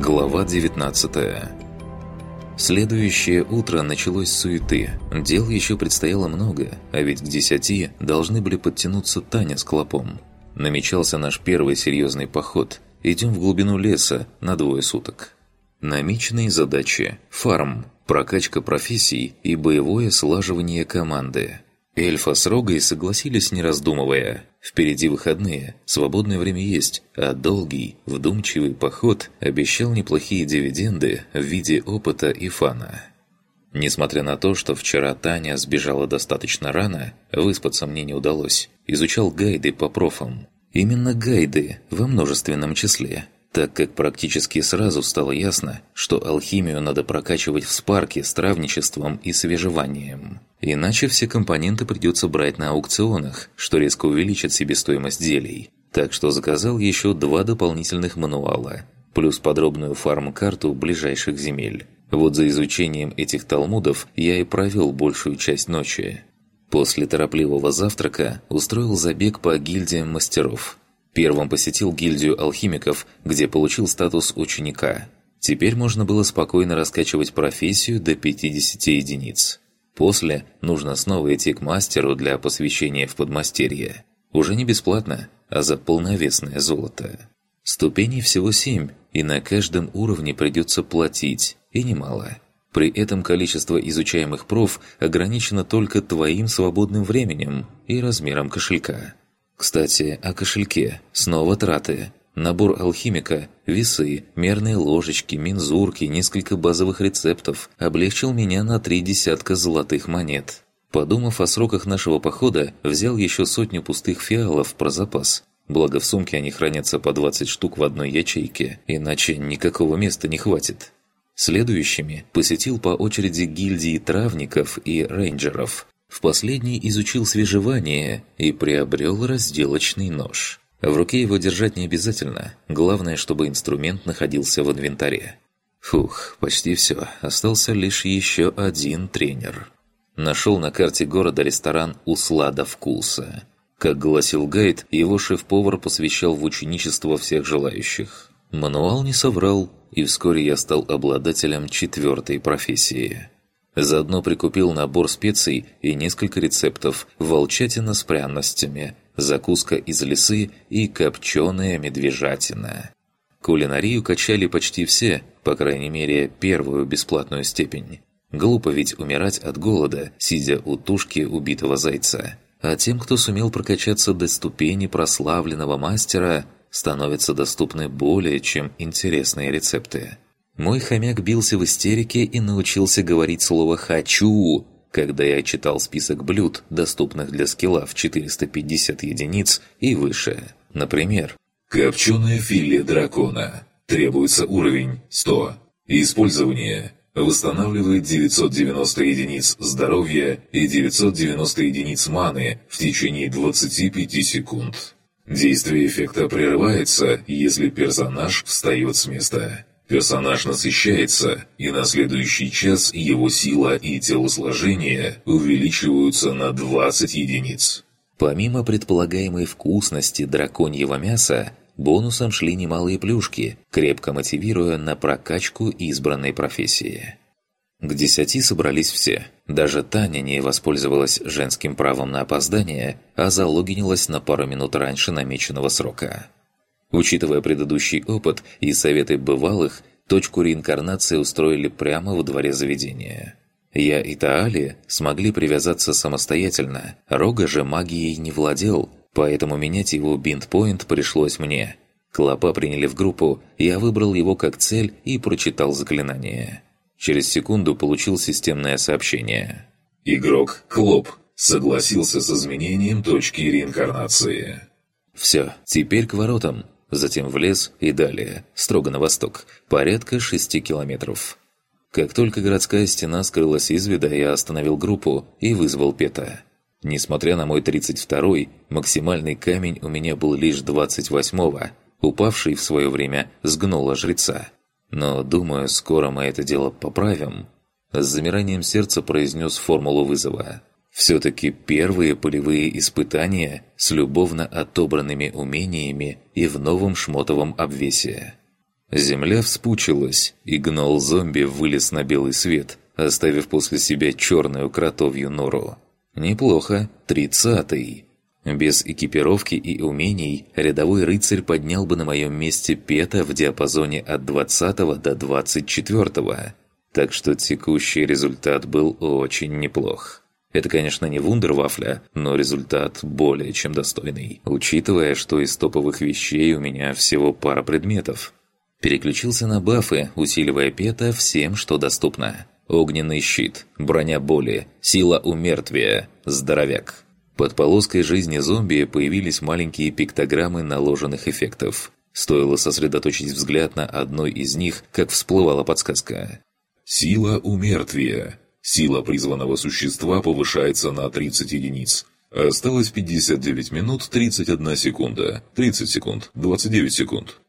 Глава 19 Следующее утро началось с суеты. Дел еще предстояло много, а ведь к десяти должны были подтянуться Таня с Клопом. Намечался наш первый серьезный поход. Идем в глубину леса на двое суток. Намеченные задачи – фарм, прокачка профессий и боевое слаживание команды – Эльфа с Рогой согласились, не раздумывая. Впереди выходные, свободное время есть, а долгий, вдумчивый поход обещал неплохие дивиденды в виде опыта и фана. Несмотря на то, что вчера Таня сбежала достаточно рано, выспаться мне не удалось. Изучал гайды по профам. Именно гайды, во множественном числе – так как практически сразу стало ясно, что алхимию надо прокачивать в спарке с травничеством и свежеванием. Иначе все компоненты придется брать на аукционах, что резко увеличит себестоимость зелий. Так что заказал еще два дополнительных мануала, плюс подробную фарм-карту ближайших земель. Вот за изучением этих талмудов я и провел большую часть ночи. После торопливого завтрака устроил забег по гильдиям мастеров – Первым посетил гильдию алхимиков, где получил статус ученика. Теперь можно было спокойно раскачивать профессию до 50 единиц. После нужно снова идти к мастеру для посвящения в подмастерье. Уже не бесплатно, а за полновесное золото. Ступеней всего семь, и на каждом уровне придется платить, и немало. При этом количество изучаемых проф ограничено только твоим свободным временем и размером кошелька. Кстати, о кошельке. Снова траты. Набор алхимика, весы, мерные ложечки, мензурки, несколько базовых рецептов облегчил меня на три десятка золотых монет. Подумав о сроках нашего похода, взял еще сотню пустых фиалов про запас. Благо в сумке они хранятся по 20 штук в одной ячейке, иначе никакого места не хватит. Следующими посетил по очереди гильдии травников и рейнджеров – в последний изучил свежевание и приобрел разделочный нож. В руке его держать не обязательно, главное, чтобы инструмент находился в инвентаре. Фух, почти все, остался лишь еще один тренер. Нашел на карте города ресторан «Услада вкуса». Как гласил гайд, его шеф-повар посвящал в ученичество всех желающих. Мануал не соврал, и вскоре я стал обладателем четвертой профессии – Заодно прикупил набор специй и несколько рецептов волчатина с пряностями, закуска из лисы и копченая медвежатина. Кулинарию качали почти все, по крайней мере, первую бесплатную степень. Глупо ведь умирать от голода, сидя у тушки убитого зайца. А тем, кто сумел прокачаться до ступени прославленного мастера, становятся доступны более чем интересные рецепты. Мой хомяк бился в истерике и научился говорить слово «хочу», когда я читал список блюд, доступных для скилла в 450 единиц и выше. Например, «Копченое филе дракона. Требуется уровень 100. Использование. Восстанавливает 990 единиц здоровья и 990 единиц маны в течение 25 секунд. Действие эффекта прерывается, если персонаж встает с места. Персонаж насыщается, и на следующий час его сила и телосложение увеличиваются на 20 единиц. Помимо предполагаемой вкусности драконьего мяса, бонусом шли немалые плюшки, крепко мотивируя на прокачку избранной профессии. К десяти собрались все. Даже Таня не воспользовалась женским правом на опоздание, а залогинилась на пару минут раньше намеченного срока. Учитывая предыдущий опыт и советы бывалых, точку реинкарнации устроили прямо во дворе заведения. Я и Таали смогли привязаться самостоятельно, Рога же магией не владел, поэтому менять его бинтпоинт пришлось мне. Клопа приняли в группу, я выбрал его как цель и прочитал заклинание. Через секунду получил системное сообщение. «Игрок Клоп согласился с изменением точки реинкарнации». «Все, теперь к воротам затем в лес и далее, строго на восток, порядка шести километров. Как только городская стена скрылась из вида, я остановил группу и вызвал Пета. Несмотря на мой 32-й, максимальный камень у меня был лишь 28-го, упавший в свое время сгнула жреца. Но, думаю, скоро мы это дело поправим. С замиранием сердца произнес формулу вызова. Все-таки первые полевые испытания с любовно отобранными умениями и в новом шмотовом обвесе. Земля вспучилась, и гнол-зомби вылез на белый свет, оставив после себя черную кротовью нору. Неплохо, тридцатый. Без экипировки и умений рядовой рыцарь поднял бы на моем месте пета в диапазоне от 20 до 24. Так что текущий результат был очень неплох. Это, конечно, не вундервафля, но результат более чем достойный, учитывая, что из топовых вещей у меня всего пара предметов. Переключился на бафы, усиливая пета всем, что доступно. Огненный щит, броня боли, сила умертвия, здоровяк. Под полоской жизни зомби появились маленькие пиктограммы наложенных эффектов. Стоило сосредоточить взгляд на одной из них, как всплывала подсказка. Сила умертвия. Сила призванного существа повышается на 30 единиц. Осталось 59 минут 31 секунда. 30 секунд. 29 секунд.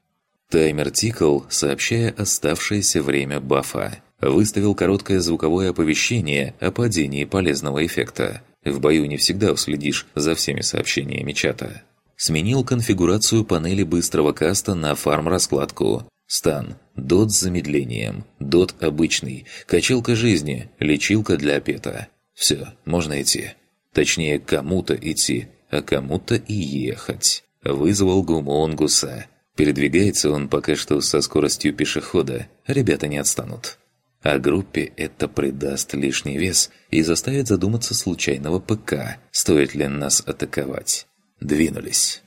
Таймер тикал, сообщая оставшееся время бафа. Выставил короткое звуковое оповещение о падении полезного эффекта. В бою не всегда уследишь за всеми сообщениями чата. Сменил конфигурацию панели быстрого каста на фарм-раскладку. Стан. Дот с замедлением. Дот обычный. Качалка жизни. Лечилка для пета. Все, можно идти. Точнее, кому-то идти, а кому-то и ехать. Вызвал гумонгуса. Передвигается он пока что со скоростью пешехода. Ребята не отстанут. А группе это придаст лишний вес и заставит задуматься случайного ПК, стоит ли нас атаковать. Двинулись.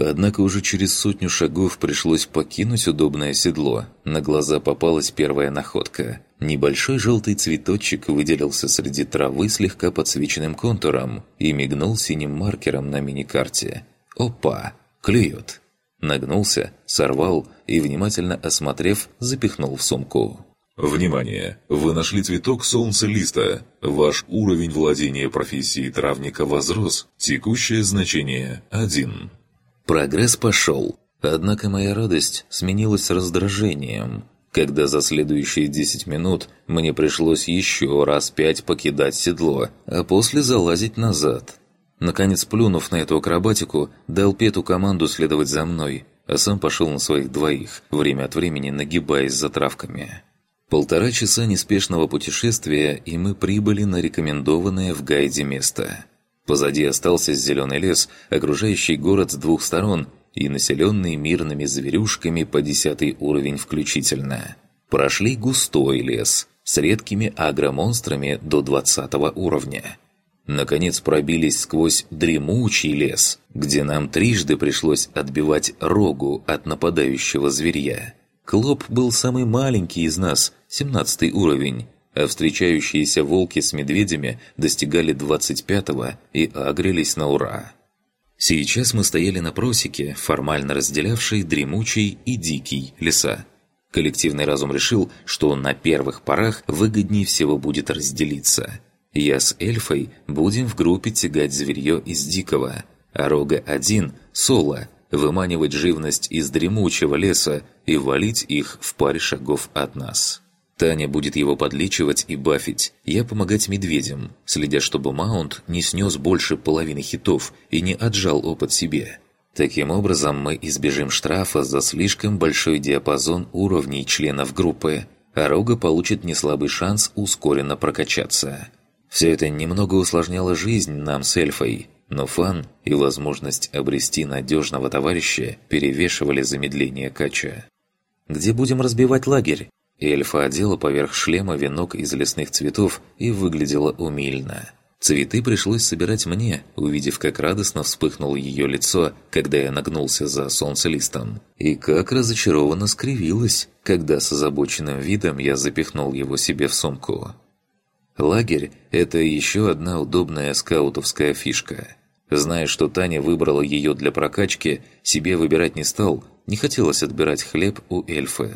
Однако уже через сотню шагов пришлось покинуть удобное седло. На глаза попалась первая находка. Небольшой желтый цветочек выделился среди травы слегка подсвеченным контуром и мигнул синим маркером на миникарте. «Опа! Клюет!» Нагнулся, сорвал и, внимательно осмотрев, запихнул в сумку. Внимание! Вы нашли цветок солнца-листа. Ваш уровень владения профессией травника возрос. Текущее значение – 1. Прогресс пошел. Однако моя радость сменилась раздражением, когда за следующие 10 минут мне пришлось еще раз пять покидать седло, а после залазить назад. Наконец, плюнув на эту акробатику, дал Пету команду следовать за мной, а сам пошел на своих двоих, время от времени нагибаясь за травками. Полтора часа неспешного путешествия, и мы прибыли на рекомендованное в гайде место. Позади остался зеленый лес, окружающий город с двух сторон и населенный мирными зверюшками по десятый уровень включительно. Прошли густой лес с редкими агромонстрами до двадцатого уровня. Наконец пробились сквозь дремучий лес, где нам трижды пришлось отбивать рогу от нападающего зверья. Клоп был самый маленький из нас, 17 уровень, а встречающиеся волки с медведями достигали 25-го и агрелись на ура. Сейчас мы стояли на просеке, формально разделявшей дремучий и дикий леса. Коллективный разум решил, что на первых порах выгоднее всего будет разделиться. Я с эльфой будем в группе тягать зверье из дикого, а Рога-1 – соло – выманивать живность из дремучего леса и валить их в паре шагов от нас. Таня будет его подлечивать и бафить, я помогать медведям, следя, чтобы Маунт не снес больше половины хитов и не отжал опыт себе. Таким образом, мы избежим штрафа за слишком большой диапазон уровней членов группы, а Рога получит неслабый шанс ускоренно прокачаться. Все это немного усложняло жизнь нам с эльфой, но фан и возможность обрести надежного товарища перевешивали замедление кача. «Где будем разбивать лагерь?» Эльфа одела поверх шлема венок из лесных цветов и выглядела умильно. Цветы пришлось собирать мне, увидев, как радостно вспыхнуло ее лицо, когда я нагнулся за солнцелистом, и как разочарованно скривилась, когда с озабоченным видом я запихнул его себе в сумку. Лагерь – это еще одна удобная скаутовская фишка – Зная, что Таня выбрала ее для прокачки, себе выбирать не стал, не хотелось отбирать хлеб у эльфы.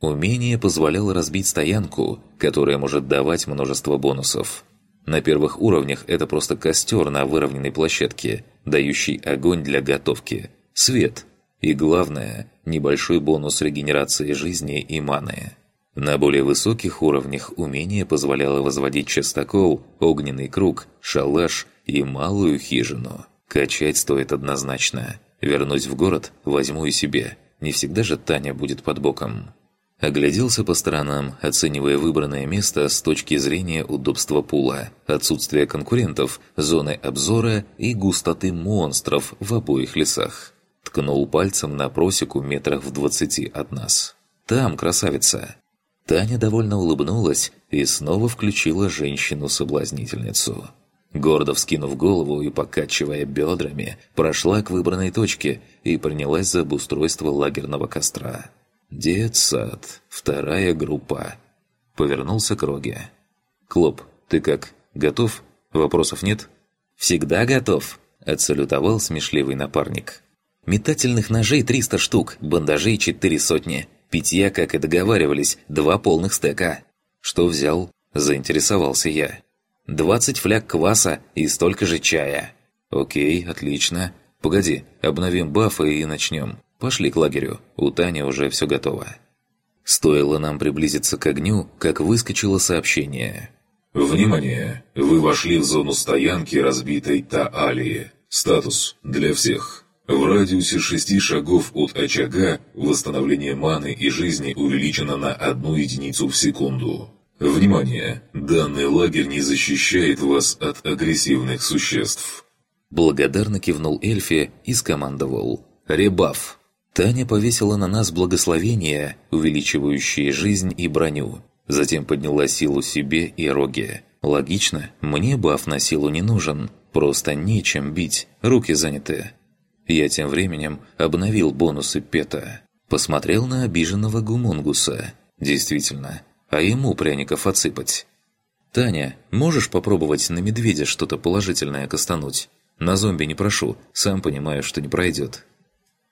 Умение позволяло разбить стоянку, которая может давать множество бонусов. На первых уровнях это просто костер на выровненной площадке, дающий огонь для готовки, свет и, главное, небольшой бонус регенерации жизни и маны. На более высоких уровнях умение позволяло возводить частокол, огненный круг, шалаш и малую хижину. Качать стоит однозначно. Вернусь в город, возьму и себе. Не всегда же Таня будет под боком. Огляделся по сторонам, оценивая выбранное место с точки зрения удобства пула, отсутствия конкурентов, зоны обзора и густоты монстров в обоих лесах. Ткнул пальцем на просеку метрах в двадцати от нас. «Там, красавица!» Таня довольно улыбнулась и снова включила женщину-соблазнительницу. Гордо вскинув голову и покачивая бедрами, прошла к выбранной точке и принялась за обустройство лагерного костра. «Детсад. Вторая группа». Повернулся к Роге. «Клоп, ты как, готов? Вопросов нет?» «Всегда готов», – отсалютовал смешливый напарник. «Метательных ножей 300 штук, бандажей четыре сотни. Питья, как и договаривались, два полных стека». «Что взял?» – заинтересовался я. «Двадцать фляг кваса и столько же чая». «Окей, отлично. Погоди, обновим бафы и начнем. Пошли к лагерю, у Тани уже все готово. Стоило нам приблизиться к огню, как выскочило сообщение. «Внимание! Вы вошли в зону стоянки разбитой Таалии. Статус для всех. В радиусе шести шагов от очага восстановление маны и жизни увеличено на одну единицу в секунду. Внимание! Данный лагерь не защищает вас от агрессивных существ». Благодарно кивнул Эльфи и скомандовал. «Ребаф!» Таня повесила на нас благословение, увеличивающее жизнь и броню. Затем подняла силу себе и роге. Логично, мне баф на силу не нужен, просто нечем бить, руки заняты. Я тем временем обновил бонусы Пета. Посмотрел на обиженного гумунгуса. Действительно, а ему пряников отсыпать. «Таня, можешь попробовать на медведя что-то положительное кастануть? На зомби не прошу, сам понимаю, что не пройдет».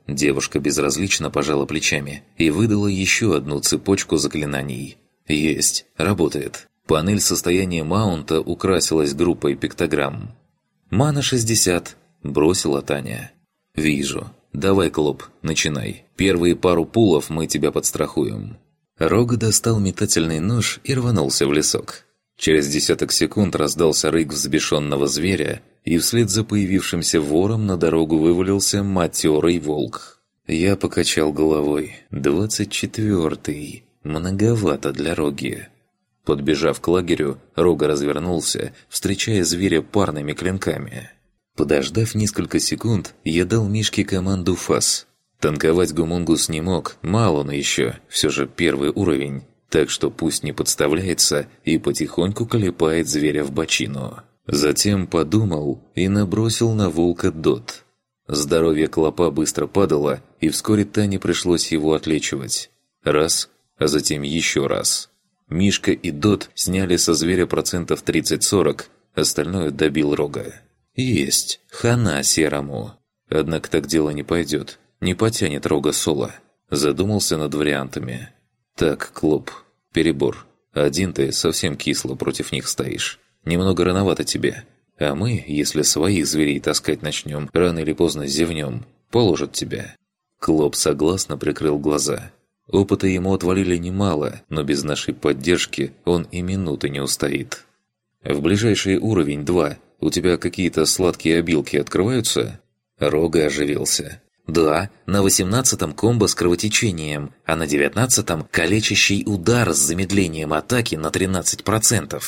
Девушка безразлично пожала плечами и выдала еще одну цепочку заклинаний. «Есть. Работает». Панель состояния маунта украсилась группой пиктограмм. «Мана 60», – бросила Таня. «Вижу. Давай, Клоп, начинай. Первые пару пулов мы тебя подстрахуем». Рог достал метательный нож и рванулся в лесок. Через десяток секунд раздался рык взбешенного зверя, и вслед за появившимся вором на дорогу вывалился матерый волк. Я покачал головой. «Двадцать четвертый. Многовато для Роги». Подбежав к лагерю, Рога развернулся, встречая зверя парными клинками. Подождав несколько секунд, я дал Мишке команду «Фас». Танковать Гумунгус не мог, мало он еще, все же первый уровень, так что пусть не подставляется и потихоньку колепает зверя в бочину. Затем подумал и набросил на волка дот. Здоровье клопа быстро падало, и вскоре Тане пришлось его отлечивать. Раз, а затем еще раз. Мишка и Дот сняли со зверя процентов 30-40, остальное добил рога. Есть, хана серому. Однако так дело не пойдет, не потянет рога соло. Задумался над вариантами. Так, Клоп, перебор. Один ты совсем кисло против них стоишь. Немного рановато тебе. А мы, если своих зверей таскать начнем, рано или поздно зевнем. Положат тебя». Клоп согласно прикрыл глаза. Опыта ему отвалили немало, но без нашей поддержки он и минуты не устоит. «В ближайший уровень 2 у тебя какие-то сладкие обилки открываются?» Рога оживился. «Да, на восемнадцатом комбо с кровотечением, а на девятнадцатом калечащий удар с замедлением атаки на 13%.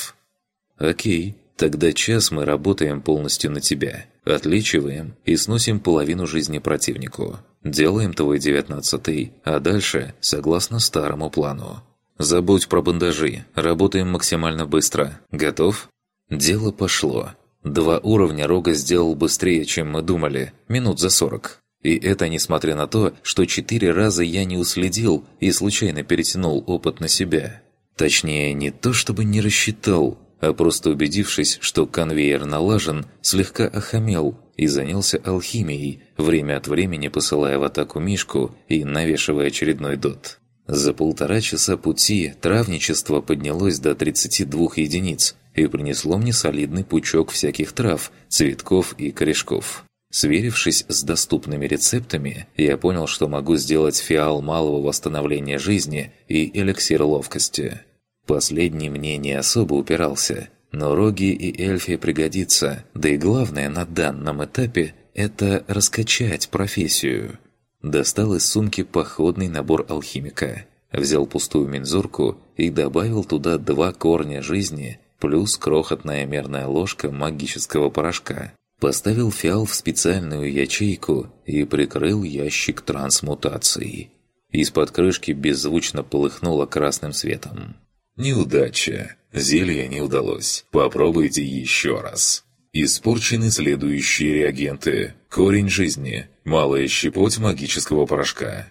«Окей, тогда час мы работаем полностью на тебя. Отличиваем и сносим половину жизни противнику. Делаем твой девятнадцатый, а дальше согласно старому плану. Забудь про бандажи, работаем максимально быстро. Готов?» Дело пошло. Два уровня Рога сделал быстрее, чем мы думали, минут за сорок. И это несмотря на то, что четыре раза я не уследил и случайно перетянул опыт на себя. Точнее, не то чтобы не рассчитал, а просто убедившись, что конвейер налажен, слегка охамел и занялся алхимией, время от времени посылая в атаку Мишку и навешивая очередной дот. За полтора часа пути травничество поднялось до 32 единиц и принесло мне солидный пучок всяких трав, цветков и корешков. Сверившись с доступными рецептами, я понял, что могу сделать фиал малого восстановления жизни и эликсир ловкости. Последний мне не особо упирался, но Роги и Эльфи пригодится, да и главное на данном этапе – это раскачать профессию. Достал из сумки походный набор алхимика. Взял пустую мензурку и добавил туда два корня жизни плюс крохотная мерная ложка магического порошка. Поставил фиал в специальную ячейку и прикрыл ящик трансмутации. Из-под крышки беззвучно полыхнуло красным светом. Неудача. Зелье не удалось. Попробуйте еще раз. Испорчены следующие реагенты. Корень жизни. Малая щепоть магического порошка.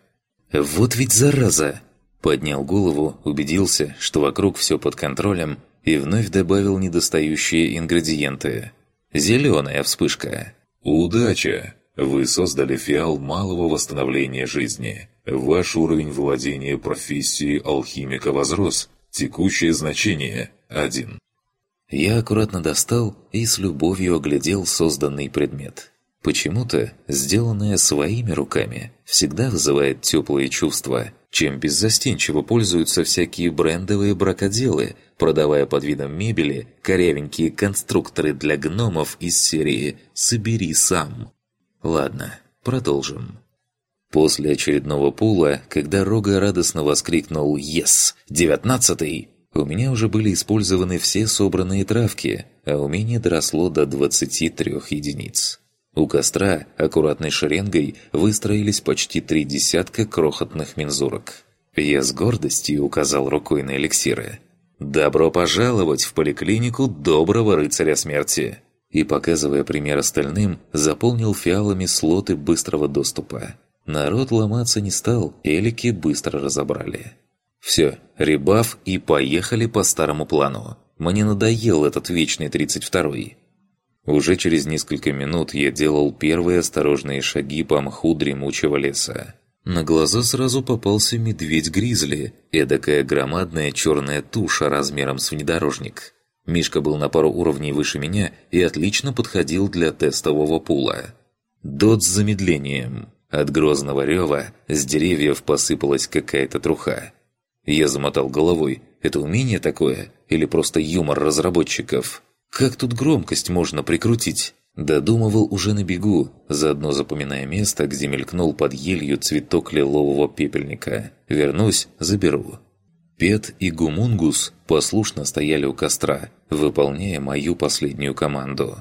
«Вот ведь зараза!» Поднял голову, убедился, что вокруг все под контролем, и вновь добавил недостающие ингредиенты. Зеленая вспышка. «Удача! Вы создали фиал малого восстановления жизни. Ваш уровень владения профессией алхимика возрос. Текущее значение – один. Я аккуратно достал и с любовью оглядел созданный предмет. Почему-то, сделанное своими руками, всегда вызывает теплые чувства, чем беззастенчиво пользуются всякие брендовые бракоделы, продавая под видом мебели корявенькие конструкторы для гномов из серии «Собери сам». Ладно, продолжим. После очередного пула, когда Рога радостно воскликнул «Ес! Девятнадцатый!», у меня уже были использованы все собранные травки, а умение доросло до 23 единиц. У костра аккуратной шеренгой выстроились почти три десятка крохотных мензурок. Я с гордостью указал рукой на эликсиры. «Добро пожаловать в поликлинику доброго рыцаря смерти!» И, показывая пример остальным, заполнил фиалами слоты быстрого доступа. Народ ломаться не стал, элики быстро разобрали. Все, ребаф и поехали по старому плану. Мне надоел этот вечный 32-й. Уже через несколько минут я делал первые осторожные шаги по мху дремучего леса. На глаза сразу попался медведь-гризли, эдакая громадная черная туша размером с внедорожник. Мишка был на пару уровней выше меня и отлично подходил для тестового пула. Дот с замедлением. От грозного рева с деревьев посыпалась какая-то труха. Я замотал головой. Это умение такое? Или просто юмор разработчиков? Как тут громкость можно прикрутить? Додумывал уже на бегу, заодно запоминая место, где мелькнул под елью цветок лилового пепельника. Вернусь, заберу. Пет и Гумунгус послушно стояли у костра, выполняя мою последнюю команду.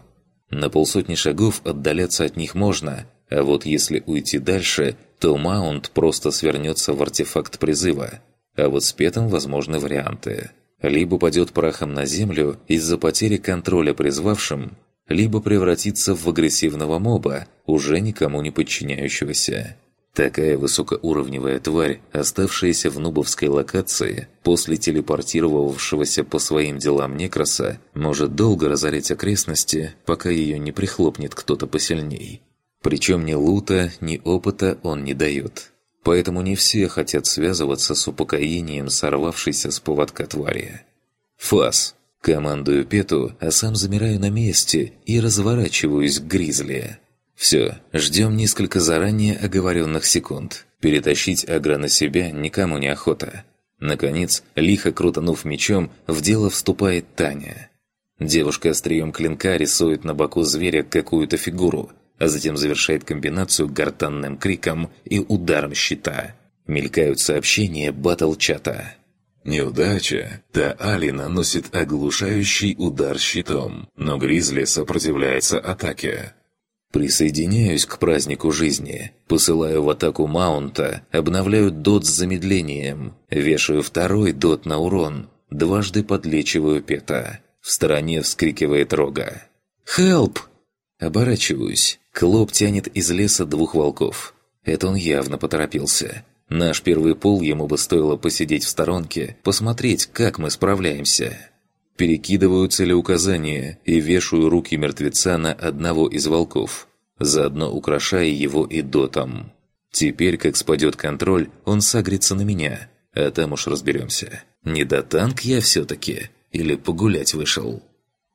На полсотни шагов отдаляться от них можно, а вот если уйти дальше, то маунт просто свернется в артефакт призыва. А вот с Петом возможны варианты. Либо падет прахом на землю из-за потери контроля призвавшим, либо превратится в агрессивного моба, уже никому не подчиняющегося. Такая высокоуровневая тварь, оставшаяся в нубовской локации, после телепортировавшегося по своим делам Некроса, может долго разорять окрестности, пока ее не прихлопнет кто-то посильней. Причем ни лута, ни опыта он не дает. Поэтому не все хотят связываться с упокоением сорвавшейся с поводка твари. «Фас!» Командую Пету, а сам замираю на месте и разворачиваюсь к Гризли. Все, ждем несколько заранее оговоренных секунд. Перетащить Агра на себя никому не охота. Наконец, лихо крутанув мечом, в дело вступает Таня. Девушка острием клинка рисует на боку зверя какую-то фигуру – а затем завершает комбинацию гортанным криком и ударом щита. Мелькают сообщения батл-чата. Неудача. Таали наносит оглушающий удар щитом, но Гризли сопротивляется атаке. Присоединяюсь к празднику жизни, посылаю в атаку маунта, обновляю дот с замедлением, вешаю второй дот на урон, дважды подлечиваю пета. В стороне вскрикивает рога. «Хелп!» Оборачиваюсь. Клоп тянет из леса двух волков. Это он явно поторопился. Наш первый пол ему бы стоило посидеть в сторонке, посмотреть, как мы справляемся. Перекидываю целеуказания и вешаю руки мертвеца на одного из волков, заодно украшая его и дотом. Теперь, как спадет контроль, он сагрится на меня, а там уж разберемся. Не до танк я все-таки, или погулять вышел.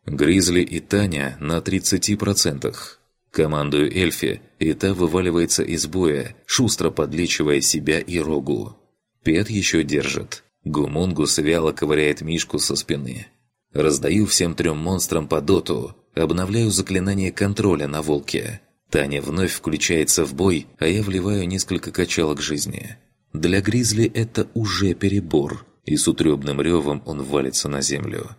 Гризли и Таня на 30%. Командую Эльфи, и та вываливается из боя, шустро подлечивая себя и Рогу. Пет еще держит. Гумунгус вяло ковыряет Мишку со спины. Раздаю всем трем монстрам по доту, обновляю заклинание контроля на волке. Таня вновь включается в бой, а я вливаю несколько качалок жизни. Для Гризли это уже перебор, и с утребным ревом он валится на землю.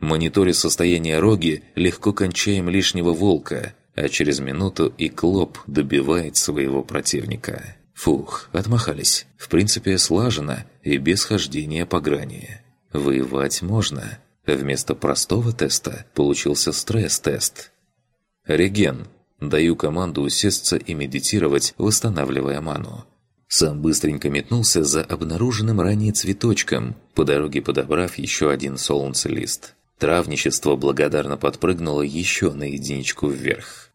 Мониторя состояние роги, легко кончаем лишнего волка, а через минуту и Клоп добивает своего противника. Фух, отмахались. В принципе, слажено и без хождения по грани. Воевать можно. Вместо простого теста получился стресс-тест. Реген. Даю команду усесться и медитировать, восстанавливая ману. Сам быстренько метнулся за обнаруженным ранее цветочком, по дороге подобрав еще один солнцелист. Травничество благодарно подпрыгнуло еще на единичку вверх.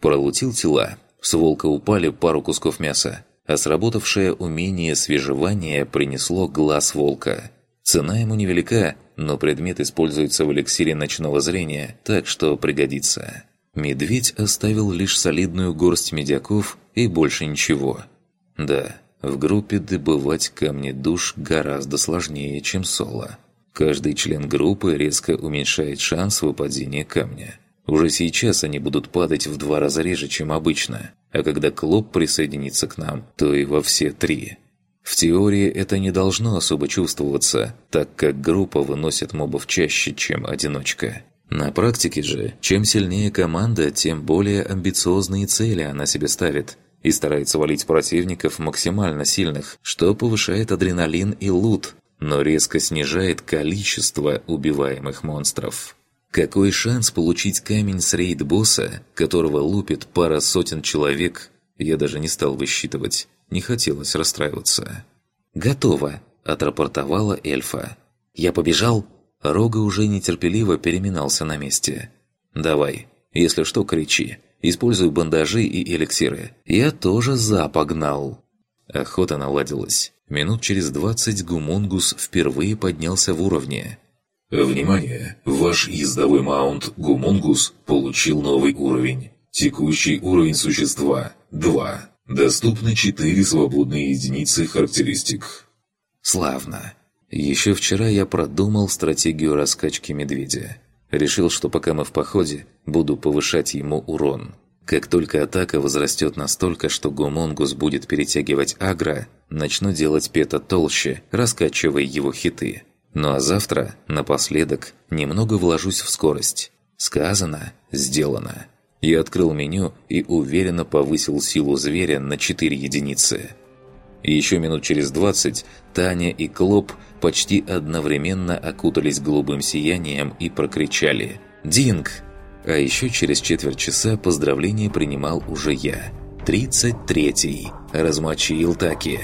Пролутил тела. С волка упали пару кусков мяса, а сработавшее умение свежевания принесло глаз волка. Цена ему невелика, но предмет используется в эликсире ночного зрения, так что пригодится. Медведь оставил лишь солидную горсть медяков и больше ничего. Да, в группе добывать камни душ гораздо сложнее, чем соло. Каждый член группы резко уменьшает шанс выпадения камня. Уже сейчас они будут падать в два раза реже, чем обычно, а когда Клоп присоединится к нам, то и во все три. В теории это не должно особо чувствоваться, так как группа выносит мобов чаще, чем одиночка. На практике же, чем сильнее команда, тем более амбициозные цели она себе ставит и старается валить противников максимально сильных, что повышает адреналин и лут, но резко снижает количество убиваемых монстров. Какой шанс получить камень с рейд-босса, которого лупит пара сотен человек, я даже не стал высчитывать, не хотелось расстраиваться. «Готово», – отрапортовала эльфа. «Я побежал?» Рога уже нетерпеливо переминался на месте. «Давай, если что, кричи. Используй бандажи и эликсиры. Я тоже запогнал». Охота наладилась. Минут через двадцать Гумунгус впервые поднялся в уровне. Внимание! Ваш ездовой маунт Гумунгус получил новый уровень. Текущий уровень существа – 2. Доступны 4 свободные единицы характеристик. Славно. Еще вчера я продумал стратегию раскачки медведя. Решил, что пока мы в походе, буду повышать ему урон. Как только атака возрастет настолько, что Гумонгус будет перетягивать агро, начну делать пета толще, раскачивая его хиты. Ну а завтра, напоследок, немного вложусь в скорость. Сказано, сделано. Я открыл меню и уверенно повысил силу зверя на 4 единицы. Еще минут через 20 Таня и Клоп почти одновременно окутались голубым сиянием и прокричали «Динг!». А еще через четверть часа поздравление принимал уже я. 33-й. Размочил таки.